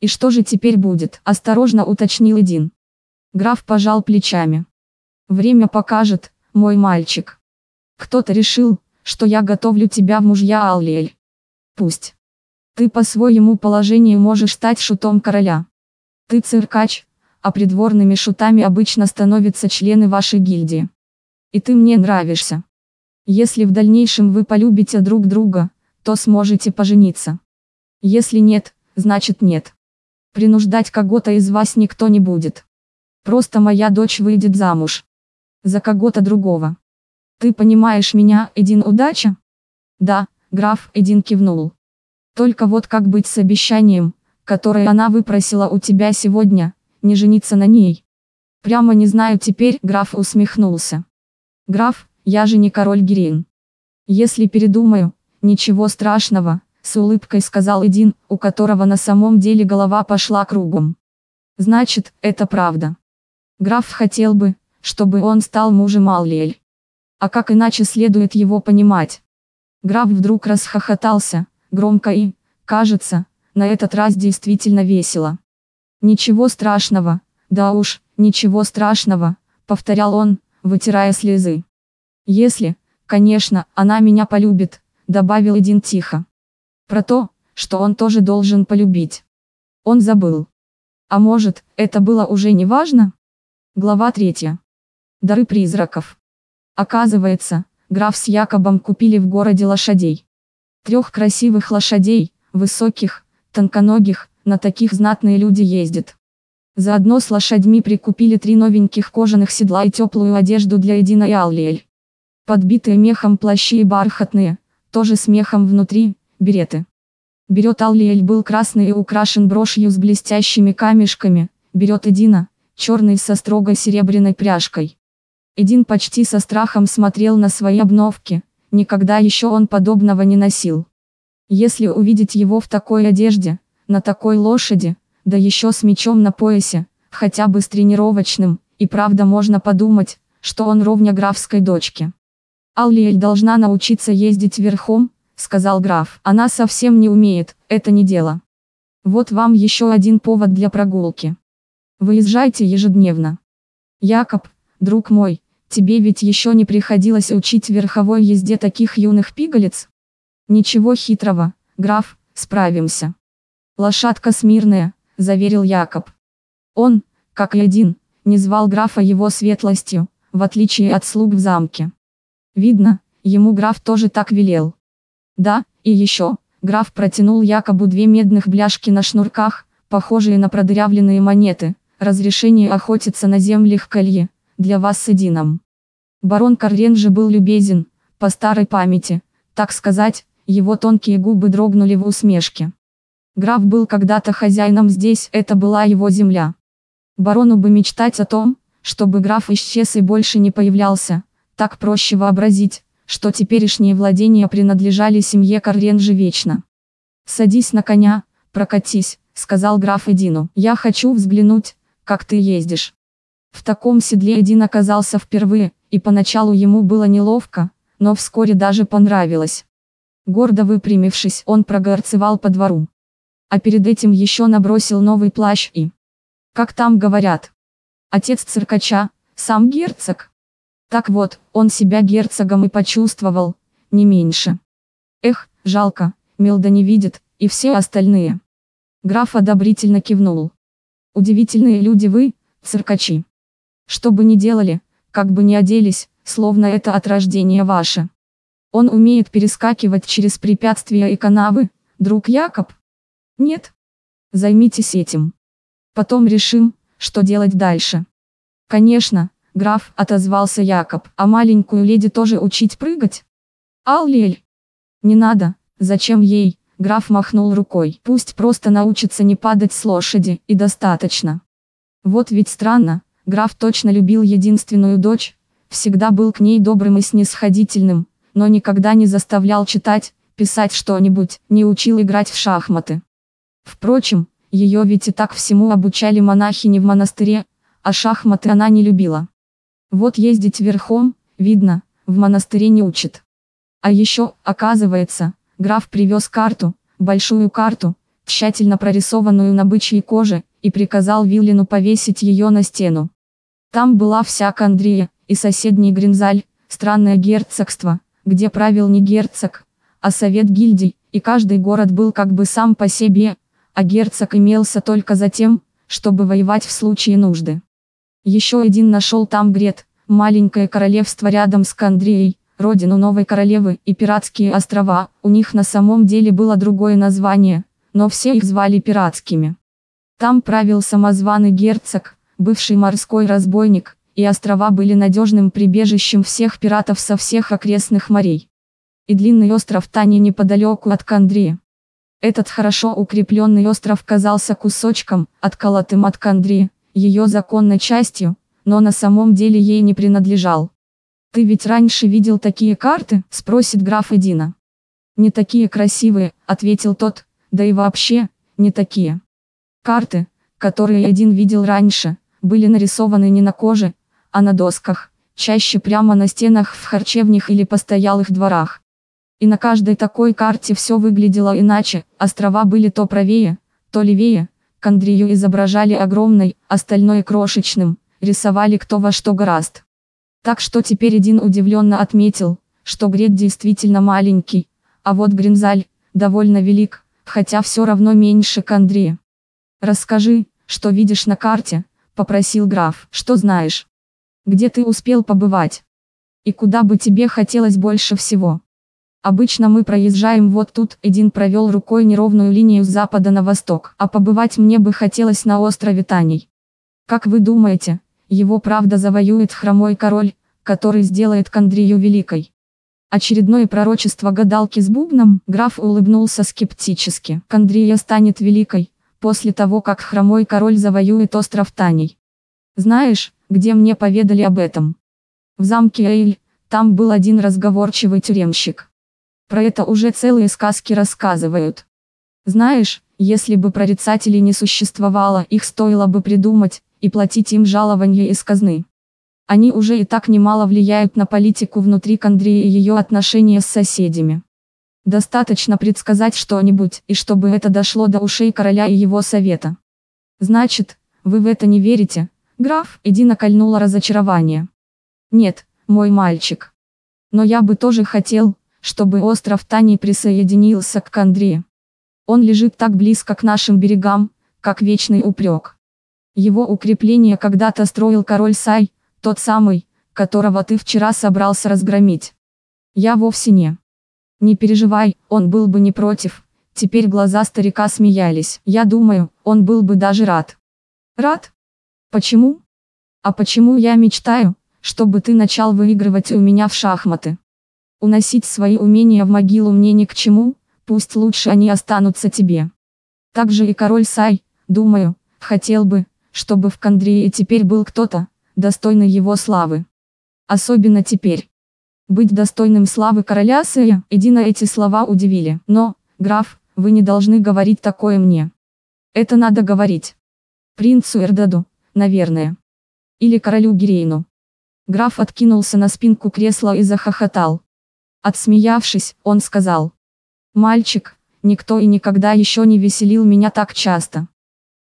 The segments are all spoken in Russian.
И что же теперь будет? Осторожно уточнил Эдин. Граф пожал плечами. Время покажет, мой мальчик. Кто-то решил, что я готовлю тебя в мужья Аллиэль. Пусть. Ты по своему положению можешь стать шутом короля. Ты циркач, а придворными шутами обычно становятся члены вашей гильдии. И ты мне нравишься. Если в дальнейшем вы полюбите друг друга, то сможете пожениться. Если нет, значит нет. Принуждать кого-то из вас никто не будет. Просто моя дочь выйдет замуж. За кого-то другого. Ты понимаешь меня, Эдин, удача? Да, граф Эдин кивнул. Только вот как быть с обещанием, которое она выпросила у тебя сегодня, не жениться на ней? Прямо не знаю теперь, граф усмехнулся. Граф, я же не король Гирин. Если передумаю, ничего страшного, с улыбкой сказал Эдин, у которого на самом деле голова пошла кругом. Значит, это правда. Граф хотел бы, чтобы он стал мужем Аллиэль. А как иначе следует его понимать? Граф вдруг расхохотался, громко и, кажется, на этот раз действительно весело. Ничего страшного, да уж, ничего страшного, повторял он, вытирая слезы. Если, конечно, она меня полюбит, добавил Эдин тихо. Про то, что он тоже должен полюбить. Он забыл. А может, это было уже не важно? Глава третья. Дары призраков. Оказывается, граф с Якобом купили в городе лошадей. Трех красивых лошадей, высоких, тонконогих, на таких знатные люди ездят. Заодно с лошадьми прикупили три новеньких кожаных седла и теплую одежду для Эдина и Аллиэль. Подбитые мехом плащи и бархатные, тоже с мехом внутри, береты. Берет Аллиэль был красный и украшен брошью с блестящими камешками, берет Эдина, черный со строгой серебряной пряжкой. Эдин почти со страхом смотрел на свои обновки, никогда еще он подобного не носил. Если увидеть его в такой одежде, на такой лошади, да еще с мечом на поясе, хотя бы с тренировочным, и правда можно подумать, что он ровня графской дочке. Аллиэль должна научиться ездить верхом, сказал граф. Она совсем не умеет, это не дело. Вот вам еще один повод для прогулки. Выезжайте ежедневно. Якоб, друг мой, тебе ведь еще не приходилось учить верховой езде таких юных пигалец? Ничего хитрого, граф, справимся. Лошадка смирная, заверил Якоб. Он, как и один, не звал графа его светлостью, в отличие от слуг в замке. Видно, ему граф тоже так велел. Да, и еще, граф протянул якобы две медных бляшки на шнурках, похожие на продырявленные монеты, разрешение охотиться на землях колье, для вас с Эдином. Барон Каррен же был любезен, по старой памяти, так сказать, его тонкие губы дрогнули в усмешке. Граф был когда-то хозяином здесь, это была его земля. Барону бы мечтать о том, чтобы граф исчез и больше не появлялся, так проще вообразить, что теперешние владения принадлежали семье Карренжи вечно. «Садись на коня, прокатись», — сказал граф Эдину. «Я хочу взглянуть, как ты ездишь». В таком седле Эдин оказался впервые, и поначалу ему было неловко, но вскоре даже понравилось. Гордо выпрямившись, он прогорцевал по двору. А перед этим еще набросил новый плащ и... Как там говорят? Отец циркача, сам герцог. Так вот, он себя герцогом и почувствовал, не меньше. Эх, жалко, Милда не видит, и все остальные. Граф одобрительно кивнул. Удивительные люди вы, циркачи. Что бы ни делали, как бы ни оделись, словно это от рождения ваше. Он умеет перескакивать через препятствия и канавы, друг Якоб? Нет? Займитесь этим. Потом решим, что делать дальше. Конечно, Граф, отозвался Якоб, а маленькую леди тоже учить прыгать? Аллиэль. Не надо, зачем ей? Граф махнул рукой. Пусть просто научится не падать с лошади, и достаточно. Вот ведь странно, граф точно любил единственную дочь, всегда был к ней добрым и снисходительным, но никогда не заставлял читать, писать что-нибудь, не учил играть в шахматы. Впрочем, ее ведь и так всему обучали монахини в монастыре, а шахматы она не любила. Вот ездить верхом, видно, в монастыре не учат. А еще, оказывается, граф привез карту, большую карту, тщательно прорисованную на бычьей коже, и приказал Виллину повесить ее на стену. Там была вся Кандрия, и соседний Гринзаль, странное герцогство, где правил не герцог, а совет гильдий, и каждый город был как бы сам по себе, а герцог имелся только за тем, чтобы воевать в случае нужды. Еще один нашел там Грет, маленькое королевство рядом с Кандрией, родину новой королевы и пиратские острова, у них на самом деле было другое название, но все их звали пиратскими. Там правил самозваный герцог, бывший морской разбойник, и острова были надежным прибежищем всех пиратов со всех окрестных морей. И длинный остров Тани неподалеку от Кандрии. Этот хорошо укрепленный остров казался кусочком, отколотым от Кандрии, ее законной частью, но на самом деле ей не принадлежал. «Ты ведь раньше видел такие карты?» – спросит граф Эдина. «Не такие красивые», – ответил тот, – «да и вообще, не такие». Карты, которые Эдин видел раньше, были нарисованы не на коже, а на досках, чаще прямо на стенах в харчевнях или постоялых дворах. И на каждой такой карте все выглядело иначе, острова были то правее, то левее, Кандрию изображали огромной, остальное крошечным, рисовали кто во что гораст. Так что теперь один удивленно отметил, что Грек действительно маленький, а вот Гринзаль, довольно велик, хотя все равно меньше Кандрия. «Расскажи, что видишь на карте», – попросил граф, – «что знаешь? Где ты успел побывать? И куда бы тебе хотелось больше всего?» Обычно мы проезжаем вот тут, Эдин провел рукой неровную линию с запада на восток, а побывать мне бы хотелось на острове Таней. Как вы думаете, его правда завоюет хромой король, который сделает Кандрию великой? Очередное пророчество гадалки с бубном, граф улыбнулся скептически. Кандрия станет великой, после того как хромой король завоюет остров Таней. Знаешь, где мне поведали об этом? В замке Эйль, там был один разговорчивый тюремщик. Про это уже целые сказки рассказывают. Знаешь, если бы прорицателей не существовало, их стоило бы придумать, и платить им жалования из казны. Они уже и так немало влияют на политику внутри Кандрии и ее отношения с соседями. Достаточно предсказать что-нибудь, и чтобы это дошло до ушей короля и его совета. Значит, вы в это не верите, граф, иди накольнуло разочарование. Нет, мой мальчик. Но я бы тоже хотел, чтобы остров Тани присоединился к Кандрии. Он лежит так близко к нашим берегам, как вечный упрек. Его укрепление когда-то строил король Сай, тот самый, которого ты вчера собрался разгромить. Я вовсе не. Не переживай, он был бы не против. Теперь глаза старика смеялись. Я думаю, он был бы даже рад. Рад? Почему? А почему я мечтаю, чтобы ты начал выигрывать у меня в шахматы? Уносить свои умения в могилу мне ни к чему, пусть лучше они останутся тебе. Также и король Сай, думаю, хотел бы, чтобы в Кандрии теперь был кто-то, достойный его славы. Особенно теперь. Быть достойным славы короля Сая, Эдина эти слова удивили. Но, граф, вы не должны говорить такое мне. Это надо говорить. Принцу Эрдаду, наверное. Или королю Гирейну. Граф откинулся на спинку кресла и захохотал. Отсмеявшись, он сказал. «Мальчик, никто и никогда еще не веселил меня так часто.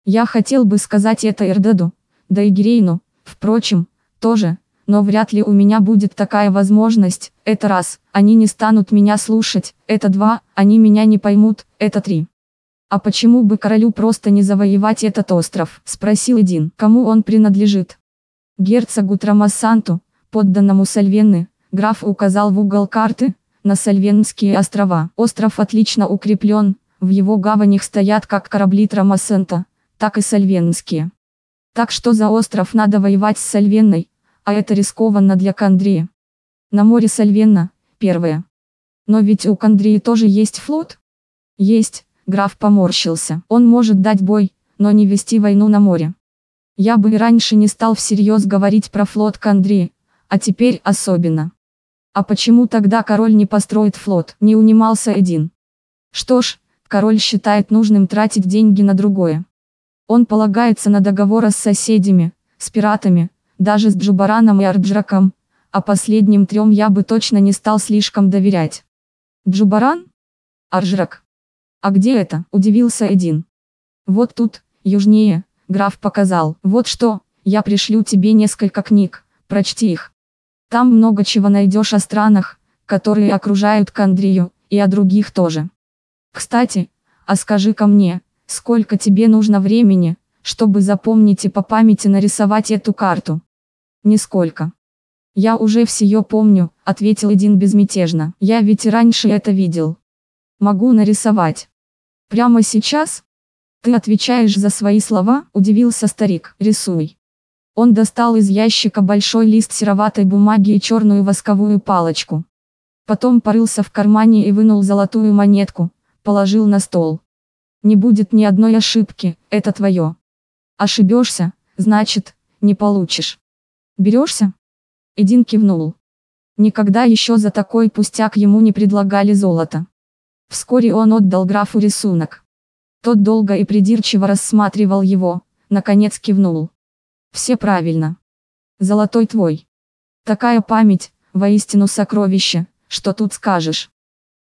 Я хотел бы сказать это Эрдеду, да и Гирейну, впрочем, тоже, но вряд ли у меня будет такая возможность, это раз, они не станут меня слушать, это два, они меня не поймут, это три. А почему бы королю просто не завоевать этот остров, спросил Эдин, кому он принадлежит? Герцогу Трамассанту, подданному Сальвенны, Граф указал в угол карты, на Сальвенские острова. Остров отлично укреплен, в его гаванях стоят как корабли Трамасента, так и Сальвенские. Так что за остров надо воевать с Сальвенной, а это рискованно для Кандрии. На море Сальвенна, первое. Но ведь у Кандрии тоже есть флот? Есть, граф поморщился. Он может дать бой, но не вести войну на море. Я бы и раньше не стал всерьез говорить про флот Кандрии, а теперь особенно. А почему тогда король не построит флот? Не унимался один. Что ж, король считает нужным тратить деньги на другое. Он полагается на договоры с соседями, с пиратами, даже с Джубараном и Арджраком, а последним трем я бы точно не стал слишком доверять. Джубаран? Арджрак. А где это? Удивился Эдин. Вот тут, южнее, граф показал. Вот что, я пришлю тебе несколько книг, прочти их. Там много чего найдешь о странах, которые окружают Кандрию, и о других тоже. Кстати, а скажи-ка мне, сколько тебе нужно времени, чтобы запомнить и по памяти нарисовать эту карту? Нисколько. Я уже все помню, ответил Эдин безмятежно. Я ведь и раньше это видел. Могу нарисовать. Прямо сейчас? Ты отвечаешь за свои слова? Удивился старик. Рисуй. Он достал из ящика большой лист сероватой бумаги и черную восковую палочку. Потом порылся в кармане и вынул золотую монетку, положил на стол. Не будет ни одной ошибки, это твое. Ошибешься, значит, не получишь. Берешься? Эдин кивнул. Никогда еще за такой пустяк ему не предлагали золото. Вскоре он отдал графу рисунок. Тот долго и придирчиво рассматривал его, наконец кивнул. Все правильно. Золотой твой. Такая память, воистину сокровище, что тут скажешь.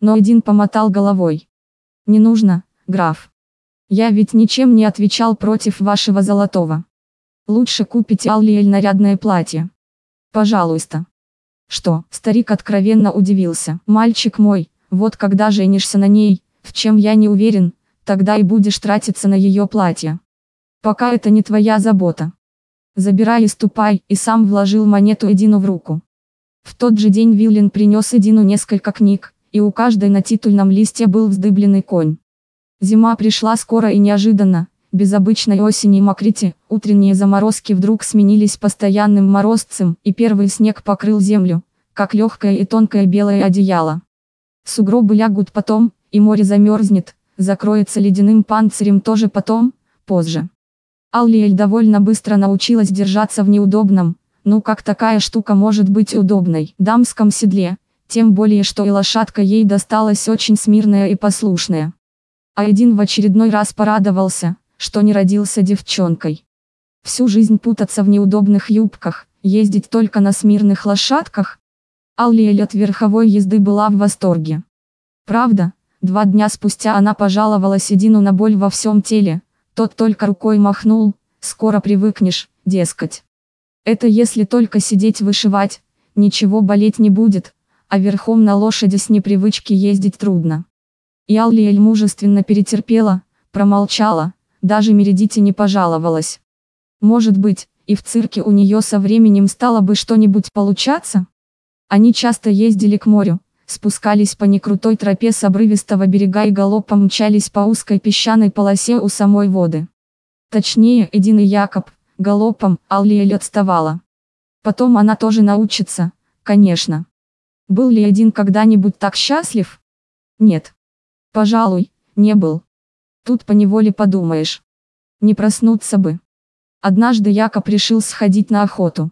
Но один помотал головой. Не нужно, граф. Я ведь ничем не отвечал против вашего золотого. Лучше купите Аллиэль нарядное платье. Пожалуйста. Что, старик откровенно удивился. Мальчик мой, вот когда женишься на ней, в чем я не уверен, тогда и будешь тратиться на ее платье. Пока это не твоя забота. Забирай и ступай, и сам вложил монету Эдину в руку. В тот же день Виллин принес Эдину несколько книг, и у каждой на титульном листе был вздыбленный конь. Зима пришла скоро и неожиданно, без обычной осени и мокрити, утренние заморозки вдруг сменились постоянным морозцем, и первый снег покрыл землю, как легкое и тонкое белое одеяло. Сугробы лягут потом, и море замерзнет, закроется ледяным панцирем тоже потом, позже. Аллиэль довольно быстро научилась держаться в неудобном, ну как такая штука может быть удобной, дамском седле, тем более что и лошадка ей досталась очень смирная и послушная. А один в очередной раз порадовался, что не родился девчонкой. Всю жизнь путаться в неудобных юбках, ездить только на смирных лошадках. Аллиэль от верховой езды была в восторге. Правда, два дня спустя она пожаловалась Эдину на боль во всем теле, тот только рукой махнул, скоро привыкнешь, дескать. Это если только сидеть вышивать, ничего болеть не будет, а верхом на лошади с непривычки ездить трудно. И Аллиэль мужественно перетерпела, промолчала, даже Мередите не пожаловалась. Может быть, и в цирке у нее со временем стало бы что-нибудь получаться? Они часто ездили к морю, спускались по некрутой тропе с обрывистого берега и галопом мчались по узкой песчаной полосе у самой воды. Точнее, Эдин и Якоб, галопом, Аллиэль отставала. Потом она тоже научится, конечно. Был ли Эдин когда-нибудь так счастлив? Нет. Пожалуй, не был. Тут поневоле подумаешь. Не проснуться бы. Однажды Якоб решил сходить на охоту.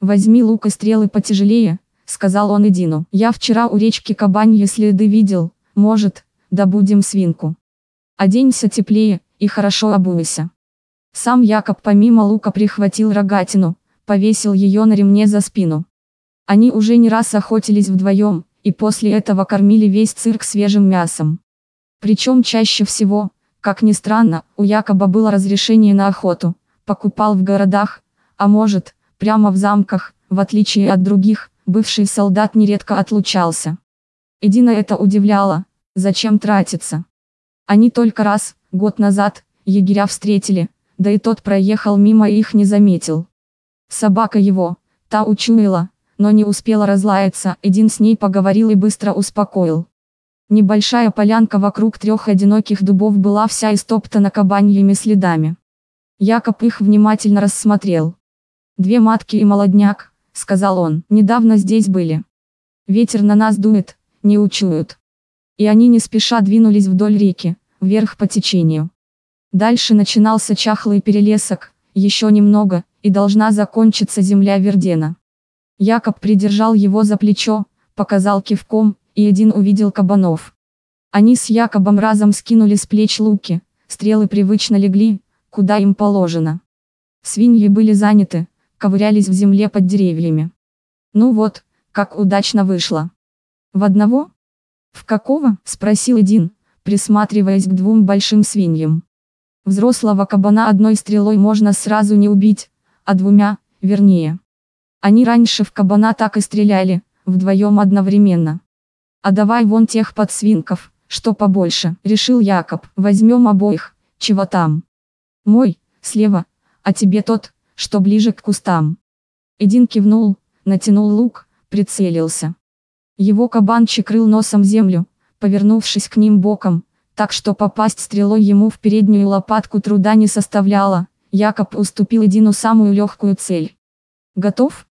Возьми лук и стрелы потяжелее, сказал он Эдину. Я вчера у речки Кабаньи следы видел, может, добудем свинку. Оденься теплее, и хорошо обуйся. Сам Якоб помимо лука прихватил рогатину, повесил ее на ремне за спину. Они уже не раз охотились вдвоем, и после этого кормили весь цирк свежим мясом. Причем чаще всего, как ни странно, у Якоба было разрешение на охоту, покупал в городах, а может, прямо в замках, в отличие от других, бывший солдат нередко отлучался. Эдина это удивляло, зачем тратиться. Они только раз, год назад, егеря встретили, да и тот проехал мимо и их не заметил. Собака его, та учуяла, но не успела разлаяться, Эдин с ней поговорил и быстро успокоил. Небольшая полянка вокруг трех одиноких дубов была вся истоптана кабаньими следами. Якоб их внимательно рассмотрел. Две матки и молодняк, сказал он. Недавно здесь были. Ветер на нас дует, не учуют. И они не спеша двинулись вдоль реки, вверх по течению. Дальше начинался чахлый перелесок, еще немного, и должна закончиться земля Вердена. Якоб придержал его за плечо, показал кивком, и один увидел кабанов. Они с Якобом разом скинули с плеч луки, стрелы привычно легли, куда им положено. Свиньи были заняты, ковырялись в земле под деревьями. Ну вот, как удачно вышло. В одного? В какого? спросил Эдин, присматриваясь к двум большим свиньям. Взрослого кабана одной стрелой можно сразу не убить, а двумя, вернее. Они раньше в кабана так и стреляли, вдвоем одновременно. А давай вон тех подсвинков, что побольше, решил Якоб, возьмем обоих, чего там. Мой, слева, а тебе тот, что ближе к кустам. Эдин кивнул, натянул лук, прицелился. Его кабанчик рыл носом землю, повернувшись к ним боком, так что попасть стрелой ему в переднюю лопатку труда не составляло, Якоб уступил Эдину самую легкую цель. «Готов?»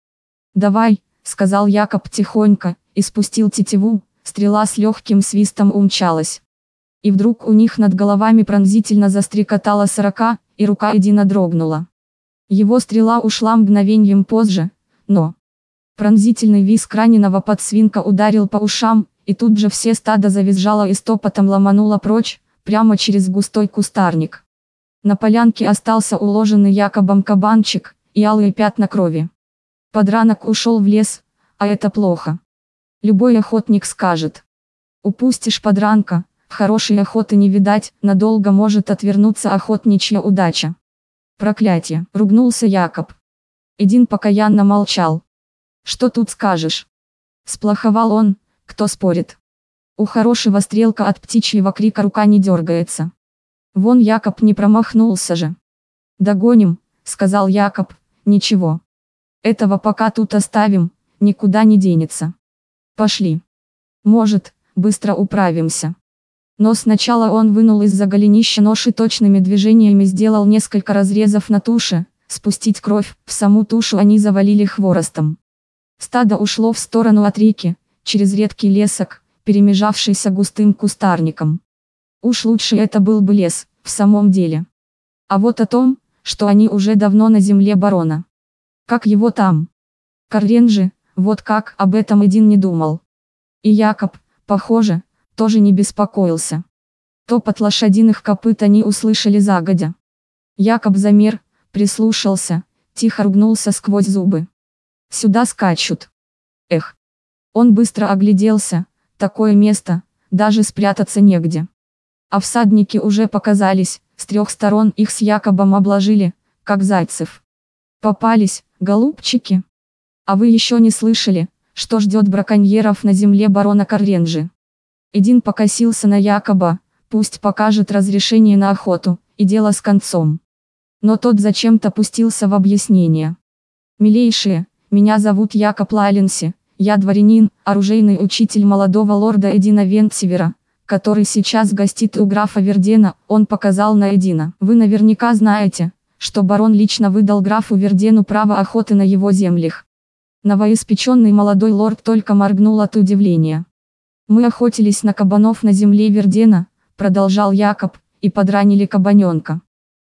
«Давай», — сказал Якоб тихонько, и спустил тетиву, стрела с легким свистом умчалась. И вдруг у них над головами пронзительно застрекотала сорока, и рука Эдина дрогнула. Его стрела ушла мгновеньем позже, но... Пронзительный визг раненого подсвинка ударил по ушам, и тут же все стадо завизжало и стопотом ломануло прочь, прямо через густой кустарник. На полянке остался уложенный Якобом кабанчик, и алые пятна крови. Подранок ушел в лес, а это плохо. Любой охотник скажет. Упустишь подранка, хорошей охоты не видать, надолго может отвернуться охотничья удача. Проклятие, ругнулся Якоб. Эдин покаянно молчал. Что тут скажешь? Сплоховал он, кто спорит. У хорошего стрелка от птичьего крика рука не дергается. Вон Якоб не промахнулся же. Догоним, сказал Якоб, ничего. Этого пока тут оставим, никуда не денется. Пошли. Может, быстро управимся. Но сначала он вынул из-за голенища нож и точными движениями сделал несколько разрезов на туше, спустить кровь, в саму тушу они завалили хворостом. Стадо ушло в сторону от реки, через редкий лесок, перемежавшийся густым кустарником. Уж лучше это был бы лес, в самом деле. А вот о том, что они уже давно на земле барона. Как его там? Каррен же, вот как, об этом один не думал. И Якоб, похоже, тоже не беспокоился. Топот лошадиных копыт они услышали загодя. Якоб замер, прислушался, тихо ругнулся сквозь зубы. Сюда скачут. Эх. Он быстро огляделся, такое место, даже спрятаться негде. А всадники уже показались, с трех сторон их с Якобом обложили, как зайцев. Попались, голубчики. А вы еще не слышали, что ждет браконьеров на земле барона Карренжи? Эдин покосился на Якоба, пусть покажет разрешение на охоту, и дело с концом. Но тот зачем-то пустился в объяснение. «Милейшие, меня зовут Якоб Лайленси, я дворянин, оружейный учитель молодого лорда Эдина Вентсивера, который сейчас гостит у графа Вердена, он показал на Эдина. Вы наверняка знаете, что барон лично выдал графу Вердену право охоты на его землях. Новоиспеченный молодой лорд только моргнул от удивления. Мы охотились на кабанов на земле Вердена, продолжал Якоб, и подранили кабаненка.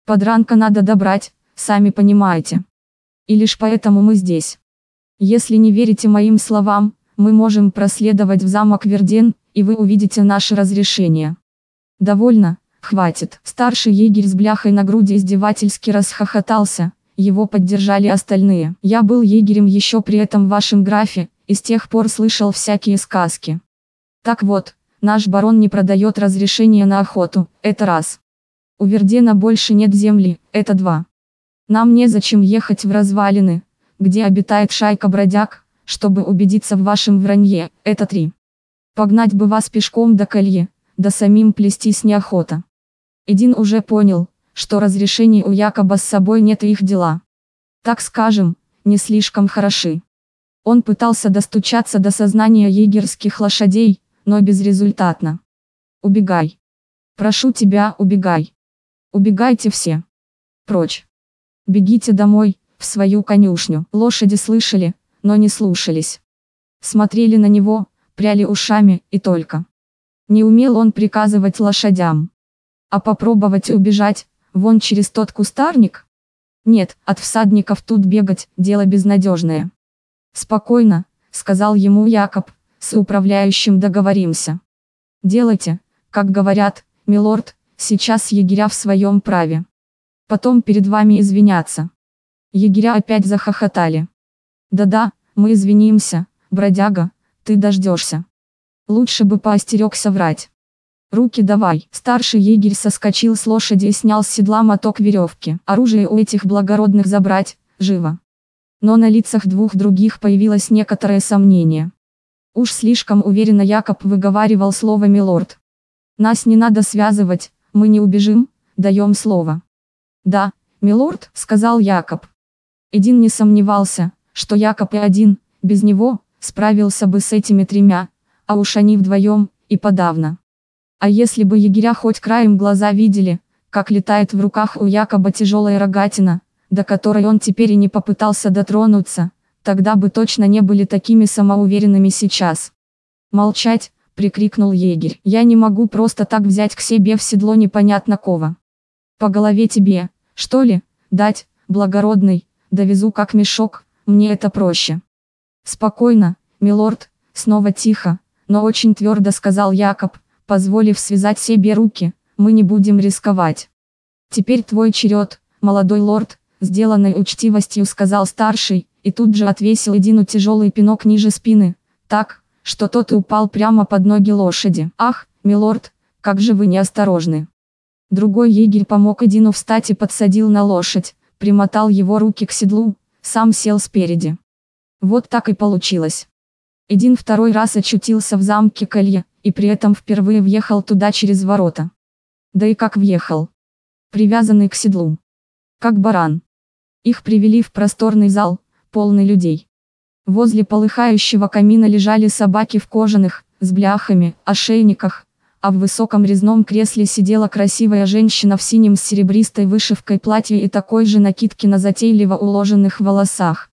Подранка надо добрать, сами понимаете. И лишь поэтому мы здесь. Если не верите моим словам, мы можем проследовать в замок Верден, и вы увидите наше разрешение. Довольно, хватит. Старший егерь с бляхой на груди издевательски расхохотался, его поддержали остальные. Я был егерем еще при этом вашем графе, и с тех пор слышал всякие сказки. Так вот, наш барон не продает разрешение на охоту, это раз. У Вердена больше нет земли, это два. Нам незачем ехать в развалины, где обитает шайка бродяг, чтобы убедиться в вашем вранье, это три. Погнать бы вас пешком до колье, да самим плестись неохота. Эдин уже понял, что разрешений у Якоба с собой нет и их дела. Так скажем, не слишком хороши. Он пытался достучаться до сознания егерских лошадей, но безрезультатно. Убегай. Прошу тебя, убегай. Убегайте все. Прочь. Бегите домой, в свою конюшню. Лошади слышали, но не слушались. Смотрели на него, пряли ушами, и только. Не умел он приказывать лошадям. А попробовать убежать, вон через тот кустарник? Нет, от всадников тут бегать, дело безнадежное. Спокойно, сказал ему Якоб, с управляющим договоримся. Делайте, как говорят, милорд, сейчас егеря в своем праве. Потом перед вами извиняться. Егеря опять захохотали. Да-да, мы извинимся, бродяга, ты дождешься. Лучше бы поостерегся врать. Руки давай. Старший егерь соскочил с лошади и снял с седла моток веревки. Оружие у этих благородных забрать, живо. Но на лицах двух других появилось некоторое сомнение. Уж слишком уверенно Якоб выговаривал слово «милорд». Нас не надо связывать, мы не убежим, даем слово. Да, милорд, сказал Якоб. Эдин не сомневался, что Якоб и один, без него, справился бы с этими тремя, а уж они вдвоем, и подавно. А если бы егеря хоть краем глаза видели, как летает в руках у Якоба тяжелая рогатина, до которой он теперь и не попытался дотронуться, тогда бы точно не были такими самоуверенными сейчас. «Молчать!» – прикрикнул егерь. «Я не могу просто так взять к себе в седло непонятно кого. По голове тебе, что ли, дать, благородный, довезу как мешок, мне это проще». «Спокойно, милорд», снова тихо, но очень твердо сказал Якоб, позволив связать себе руки, мы не будем рисковать. Теперь твой черед, молодой лорд, сделанной учтивостью сказал старший, и тут же отвесил Эдину тяжелый пинок ниже спины, так, что тот и упал прямо под ноги лошади. Ах, милорд, как же вы неосторожны. Другой егерь помог Эдину встать и подсадил на лошадь, примотал его руки к седлу, сам сел спереди. Вот так и получилось. Эдин второй раз очутился в замке Колье, и при этом впервые въехал туда через ворота. Да и как въехал. Привязанный к седлу. Как баран. Их привели в просторный зал, полный людей. Возле полыхающего камина лежали собаки в кожаных, с бляхами, ошейниках, а в высоком резном кресле сидела красивая женщина в синем с серебристой вышивкой платье и такой же накидке на затейливо уложенных волосах.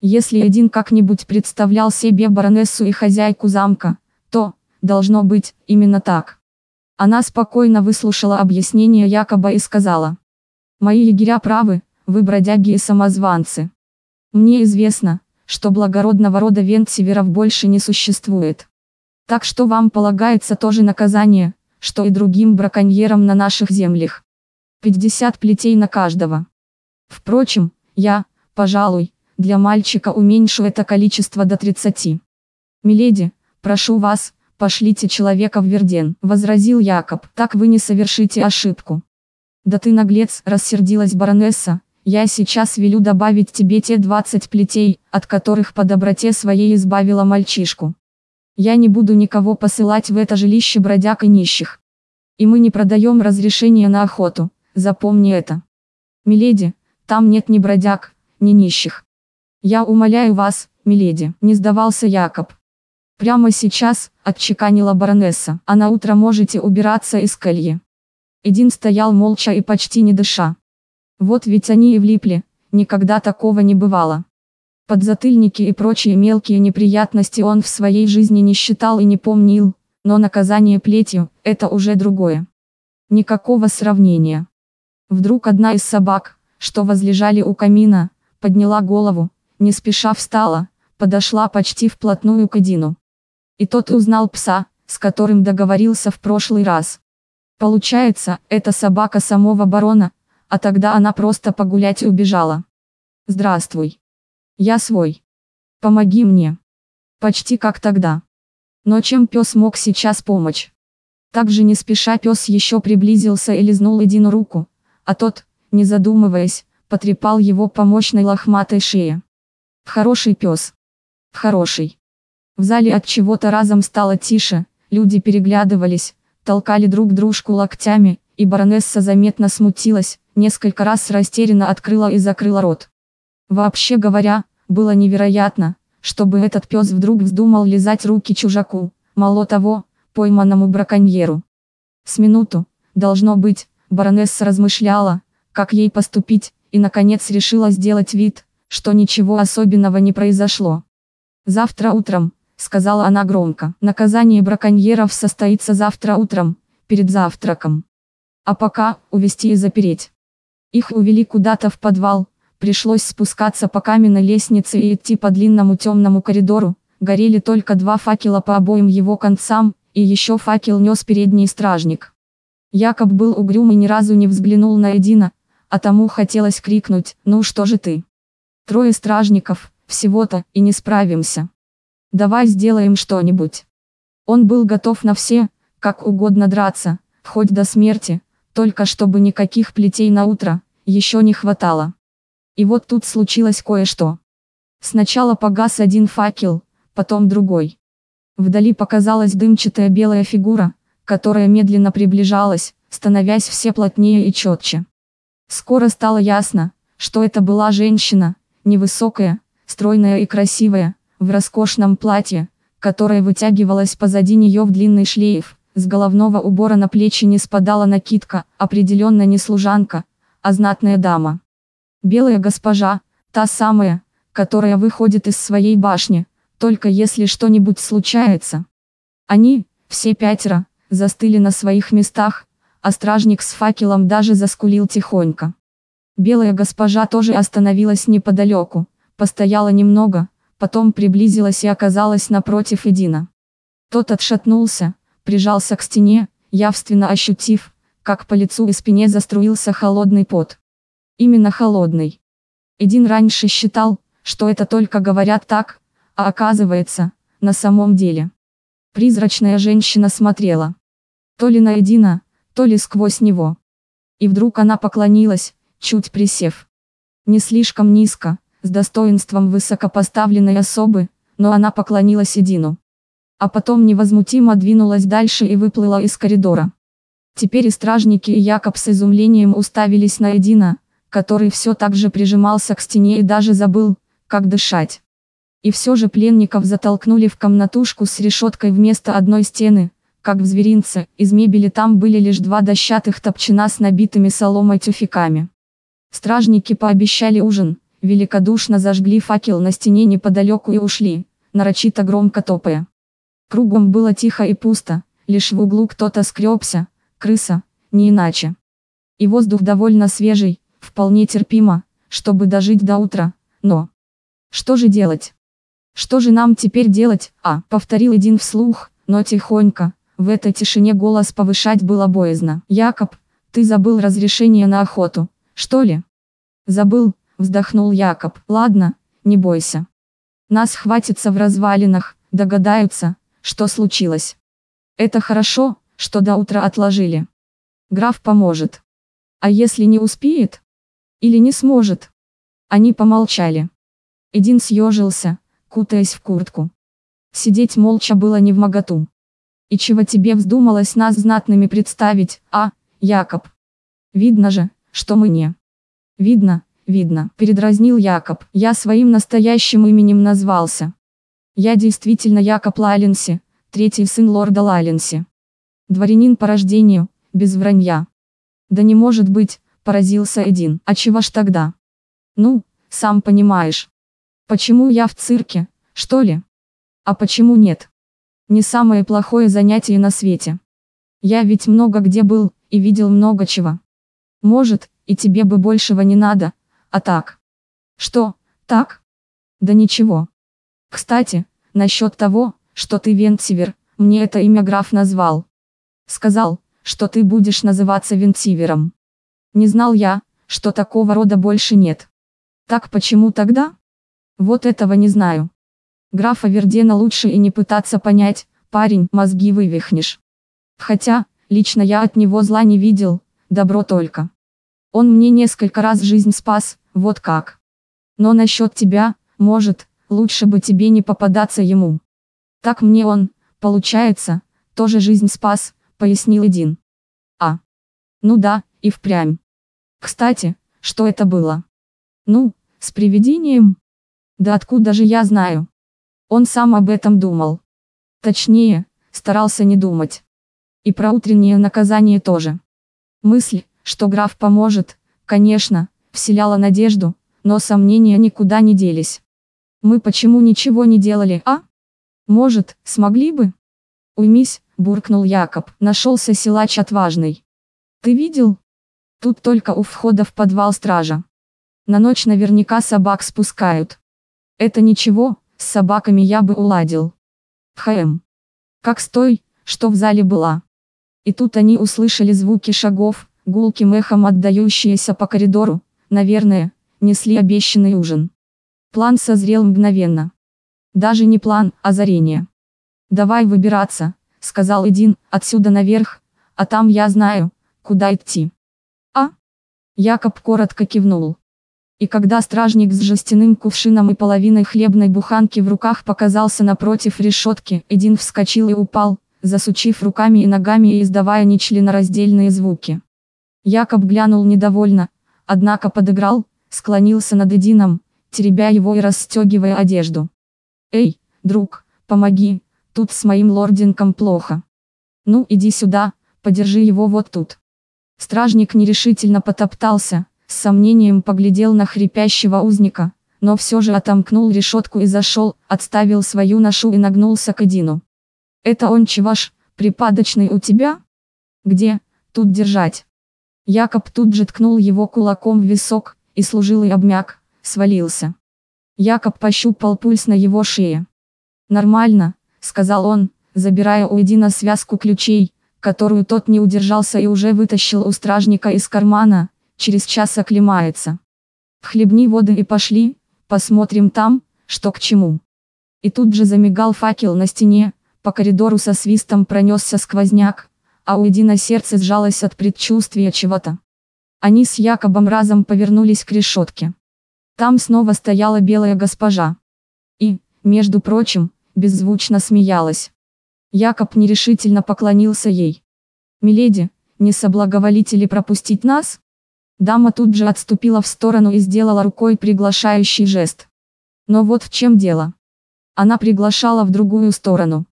Если один как-нибудь представлял себе баронессу и хозяйку замка, то, должно быть, именно так. Она спокойно выслушала объяснение Якоба и сказала. «Мои егеря правы, вы бродяги и самозванцы. Мне известно, что благородного рода Вентсеверов больше не существует. Так что вам полагается тоже наказание, что и другим браконьерам на наших землях. 50 плетей на каждого. Впрочем, я, пожалуй, для мальчика уменьшу это количество до 30. Миледи, прошу вас, пошлите человека в Верден, возразил Якоб, так вы не совершите ошибку. Да ты наглец, рассердилась баронесса, я сейчас велю добавить тебе те 20 плетей, от которых по доброте своей избавила мальчишку. Я не буду никого посылать в это жилище бродяг и нищих. И мы не продаем разрешение на охоту, запомни это. Миледи, там нет ни бродяг, ни нищих. «Я умоляю вас, миледи», — не сдавался Якоб. «Прямо сейчас», — отчеканила баронесса, — «а на утро можете убираться из кольи». Эдин стоял молча и почти не дыша. Вот ведь они и влипли, никогда такого не бывало. Подзатыльники и прочие мелкие неприятности он в своей жизни не считал и не помнил, но наказание плетью – это уже другое. Никакого сравнения. Вдруг одна из собак, что возлежали у камина, подняла голову, не спеша встала, подошла почти вплотную к Эдину. И тот узнал пса, с которым договорился в прошлый раз. Получается, это собака самого барона, а тогда она просто погулять убежала. Здравствуй. Я свой. Помоги мне. Почти как тогда. Но чем пес мог сейчас помочь? Также не спеша пес еще приблизился и лизнул Эдину руку, а тот, не задумываясь, потрепал его по мощной лохматой шее. Хороший пес. Хороший. В зале от чего-то разом стало тише, люди переглядывались, толкали друг дружку локтями, и баронесса заметно смутилась, несколько раз растерянно открыла и закрыла рот. Вообще говоря, было невероятно, чтобы этот пес вдруг вздумал лизать руки чужаку, мало того, пойманному браконьеру. С минуту, должно быть, баронесса размышляла, как ей поступить, и наконец решила сделать вид, что ничего особенного не произошло. «Завтра утром», — сказала она громко, — «наказание браконьеров состоится завтра утром, перед завтраком. А пока, увести и запереть». Их увели куда-то в подвал, пришлось спускаться по каменной лестнице и идти по длинному темному коридору, горели только два факела по обоим его концам, и еще факел нес передний стражник. Якоб был угрюм и ни разу не взглянул на Эдина, а тому хотелось крикнуть «Ну что же ты?» Трое стражников, всего-то, и не справимся. Давай сделаем что-нибудь. Он был готов на все, как угодно драться, хоть до смерти, только чтобы никаких плетей на утро, еще не хватало. И вот тут случилось кое-что. Сначала погас один факел, потом другой. Вдали показалась дымчатая белая фигура, которая медленно приближалась, становясь все плотнее и четче. Скоро стало ясно, что это была женщина, невысокая, стройная и красивая, в роскошном платье, которое вытягивалось позади нее в длинный шлейф, с головного убора на плечи не спадала накидка, определенно не служанка, а знатная дама. Белая госпожа, та самая, которая выходит из своей башни, только если что-нибудь случается. Они, все пятеро, застыли на своих местах, а стражник с факелом даже заскулил тихонько. Белая госпожа тоже остановилась неподалеку, постояла немного, потом приблизилась и оказалась напротив Эдина. Тот отшатнулся, прижался к стене, явственно ощутив, как по лицу и спине заструился холодный пот. Именно холодный. Эдин раньше считал, что это только говорят так, а оказывается, на самом деле. Призрачная женщина смотрела. То ли на Эдина, то ли сквозь него. И вдруг она поклонилась, чуть присев. Не слишком низко, с достоинством высокопоставленной особы, но она поклонилась Эдину. А потом невозмутимо двинулась дальше и выплыла из коридора. Теперь и стражники и Якоб с изумлением уставились на Эдина, который все так же прижимался к стене и даже забыл, как дышать. И все же пленников затолкнули в комнатушку с решеткой вместо одной стены, как в зверинце, из мебели там были лишь два дощатых топчина с набитыми соломой тюфяками. Стражники пообещали ужин, великодушно зажгли факел на стене неподалеку и ушли, нарочито громко топая. Кругом было тихо и пусто, лишь в углу кто-то скребся, крыса, не иначе. И воздух довольно свежий, вполне терпимо, чтобы дожить до утра, но... Что же делать? Что же нам теперь делать, а? Повторил один вслух, но тихонько, в этой тишине голос повышать было боязно. Якоб, ты забыл разрешение на охоту, что ли? Забыл, вздохнул Якоб. Ладно, не бойся. Нас хватится в развалинах, догадаются, что случилось. Это хорошо, что до утра отложили. Граф поможет. А если не успеет? Или не сможет? Они помолчали. Эдин съежился, кутаясь в куртку. Сидеть молча было не в моготу. И чего тебе вздумалось нас знатными представить, а, Якоб? Видно же, что мы не. Видно, видно, передразнил Якоб. Я своим настоящим именем назвался. Я действительно Якоб Лаленси, третий сын лорда Лаленси. Дворянин по рождению, без вранья. Да не может быть, поразился Эдин. А чего ж тогда? Ну, сам понимаешь. Почему я в цирке, что ли? А почему нет? Не самое плохое занятие на свете. Я ведь много где был, и видел много чего. Может, и тебе бы большего не надо, а так. Что, так? Да ничего. Кстати, насчет того, что ты Вентсивер, мне это имя граф назвал. Сказал, что ты будешь называться Вентсивером. Не знал я, что такого рода больше нет. Так почему тогда? Вот этого не знаю. Графа Вердена лучше и не пытаться понять, парень, мозги вывихнешь. Хотя, лично я от него зла не видел, добро только. Он мне несколько раз жизнь спас, вот как. Но насчет тебя, может, лучше бы тебе не попадаться ему. Так мне он, получается, тоже жизнь спас, пояснил Эдин. А. Ну да, и впрямь. Кстати, что это было? Ну, с привидением? Да откуда же я знаю? Он сам об этом думал. Точнее, старался не думать. И про утреннее наказание тоже. Мысль, что граф поможет, конечно, вселяла надежду, но сомнения никуда не делись. Мы почему ничего не делали, а? Может, смогли бы? Уймись, буркнул Якоб. Нашелся силач отважный. Ты видел? Тут только у входа в подвал стража. На ночь наверняка собак спускают. Это ничего, с собаками я бы уладил. Хм. Как стой, что в зале была. И тут они услышали звуки шагов, гулким эхом отдающиеся по коридору, наверное, несли обещанный ужин. План созрел мгновенно. Даже не план, а озарение. «Давай выбираться», — сказал Эдин, отсюда наверх, а там я знаю, куда идти. А? Якоб коротко кивнул. И когда стражник с жестяным кувшином и половиной хлебной буханки в руках показался напротив решетки, Эдин вскочил и упал, засучив руками и ногами и издавая нечленораздельные звуки. Якоб глянул недовольно, однако подыграл, склонился над Эдином, теребя его и расстегивая одежду. «Эй, друг, помоги, тут с моим лординком плохо. Ну иди сюда, подержи его вот тут». Стражник нерешительно потоптался, с сомнением поглядел на хрипящего узника, но все же отомкнул решетку и зашел, отставил свою ношу и нагнулся к Эдину. «Это он чеваш, припадочный у тебя? Где, тут держать?» Якоб тут же ткнул его кулаком в висок, и служилый обмяк, свалился. Якоб пощупал пульс на его шее. «Нормально», — сказал он, забирая у Эдина связку ключей, которую тот не удержался и уже вытащил у стражника из кармана, через час оклемается. Хлебни воды и пошли, посмотрим там, что к чему. И тут же замигал факел на стене, по коридору со свистом пронесся сквозняк, а у Эдина сердце сжалось от предчувствия чего-то. Они с Якобом разом повернулись к решетке. Там снова стояла белая госпожа. И, между прочим, беззвучно смеялась. Якоб нерешительно поклонился ей. «Миледи, не соблаговолите ли пропустить нас?» Дама тут же отступила в сторону и сделала рукой приглашающий жест. Но вот в чем дело. Она приглашала в другую сторону.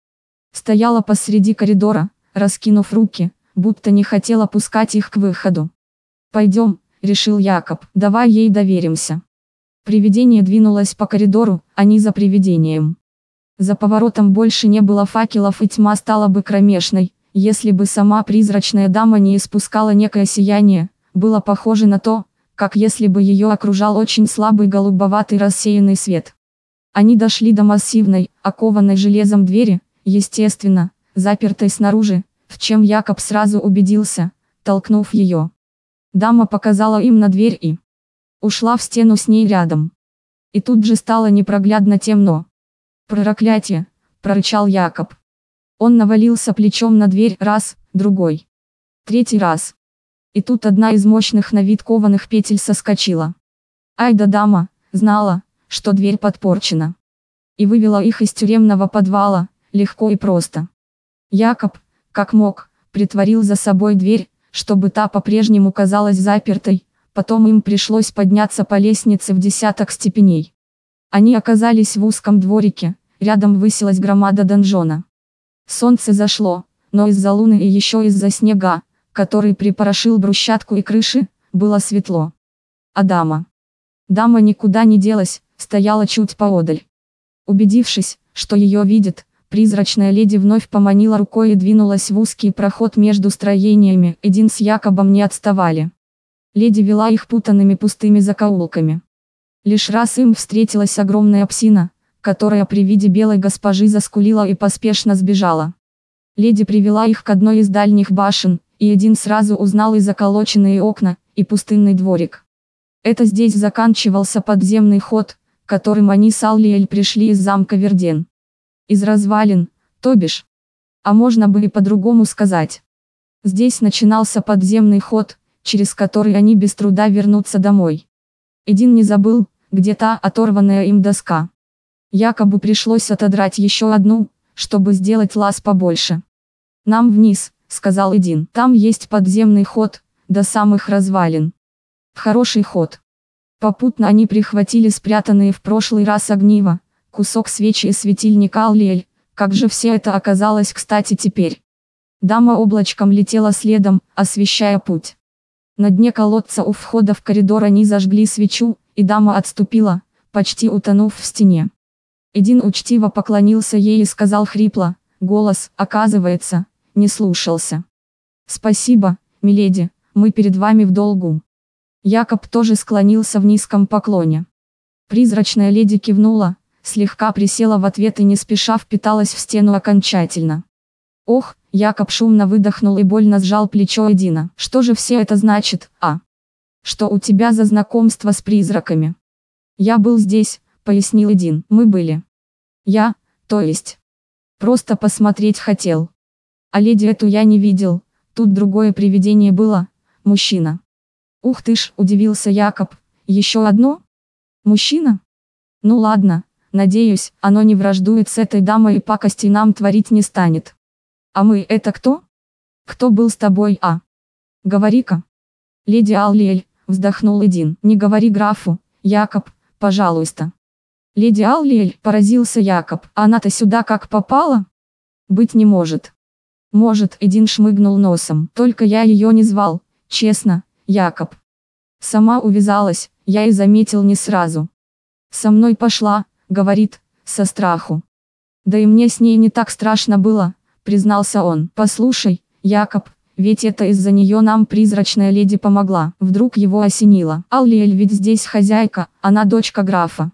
Стояла посреди коридора, раскинув руки, будто не хотела пускать их к выходу. «Пойдем», — решил Якоб, — «давай ей доверимся». Привидение двинулось по коридору, а не за привидением. За поворотом больше не было факелов и тьма стала бы кромешной, если бы сама призрачная дама не испускала некое сияние, было похоже на то, как если бы ее окружал очень слабый голубоватый рассеянный свет. Они дошли до массивной, окованной железом двери, естественно, запертой снаружи, в чем Якоб сразу убедился, толкнув ее. Дама показала им на дверь и ушла в стену с ней рядом. И тут же стало непроглядно темно. «Пророклятие!» – прорычал Якоб. Он навалился плечом на дверь раз, другой. Третий раз. И тут одна из мощных на вид кованых петель соскочила. Ай да дама, знала, что дверь подпорчена. И вывела их из тюремного подвала, легко и просто. Якоб, как мог, притворил за собой дверь, чтобы та по-прежнему казалась запертой, потом им пришлось подняться по лестнице в десяток степеней. Они оказались в узком дворике, рядом высилась громада донжона. Солнце зашло, но из-за луны и еще из-за снега, который припорошил брусчатку и крыши, было светло. А дама? Дама никуда не делась, стояла чуть поодаль. Убедившись, что ее видит, Призрачная леди вновь поманила рукой и двинулась в узкий проход между строениями, Эдин с Якобом не отставали. Леди вела их путанными пустыми закоулками. Лишь раз им встретилась огромная псина, которая при виде белой госпожи заскулила и поспешно сбежала. Леди привела их к одной из дальних башен, и один сразу узнал и заколоченные окна, и пустынный дворик. Это здесь заканчивался подземный ход, которым они с Аллиэль пришли из замка Верден из развалин, то бишь. А можно бы и по-другому сказать. Здесь начинался подземный ход, через который они без труда вернутся домой. Эдин не забыл, где та оторванная им доска. Якобы пришлось отодрать еще одну, чтобы сделать лаз побольше. «Нам вниз», — сказал Эдин. «Там есть подземный ход, до самых развалин. Хороший ход». Попутно они прихватили спрятанные в прошлый раз огниво, кусок свечи и светильник Аллиэль, как же все это оказалось кстати теперь. Дама облачком летела следом, освещая путь. На дне колодца у входа в коридор они зажгли свечу, и дама отступила, почти утонув в стене. Эдин учтиво поклонился ей и сказал хрипло, голос, оказывается, не слушался. «Спасибо, миледи, мы перед вами в долгу». Якоб тоже склонился в низком поклоне. Призрачная леди кивнула, слегка присела в ответ и не спеша впиталась в стену окончательно. Ох, Якоб шумно выдохнул и больно сжал плечо Эдина. Что же все это значит, а? Что у тебя за знакомство с призраками? Я был здесь, пояснил Эдин. Мы были. Я, то есть. Просто посмотреть хотел. А леди эту я не видел, тут другое привидение было, мужчина. Ух ты ж, удивился Якоб, еще одно? Мужчина? Ну ладно, надеюсь, оно не враждует с этой дамой и пакости нам творить не станет. А мы это кто? Кто был с тобой, а? Говори-ка. Леди Аллиэль, вздохнул Эдин. Не говори графу, Якоб, пожалуйста. Леди Аллиэль, поразился Якоб. Она-то сюда как попала? Быть не может. Может, Эдин шмыгнул носом. Только я ее не звал, честно, Якоб. Сама увязалась, я и заметил не сразу. Со мной пошла, говорит, со страху. Да и мне с ней не так страшно было, признался он. Послушай, Якоб, ведь это из-за нее нам призрачная леди помогла. Вдруг его осенило. Аллиэль ведь здесь хозяйка, она дочка графа.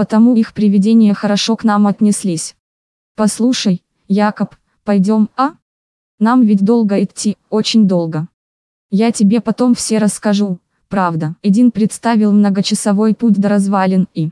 Потому их привидения хорошо к нам отнеслись. Послушай, Якоб, пойдем, а? Нам ведь долго идти, очень долго. Я тебе потом все расскажу, правда. Эдин представил многочасовой путь до развалин и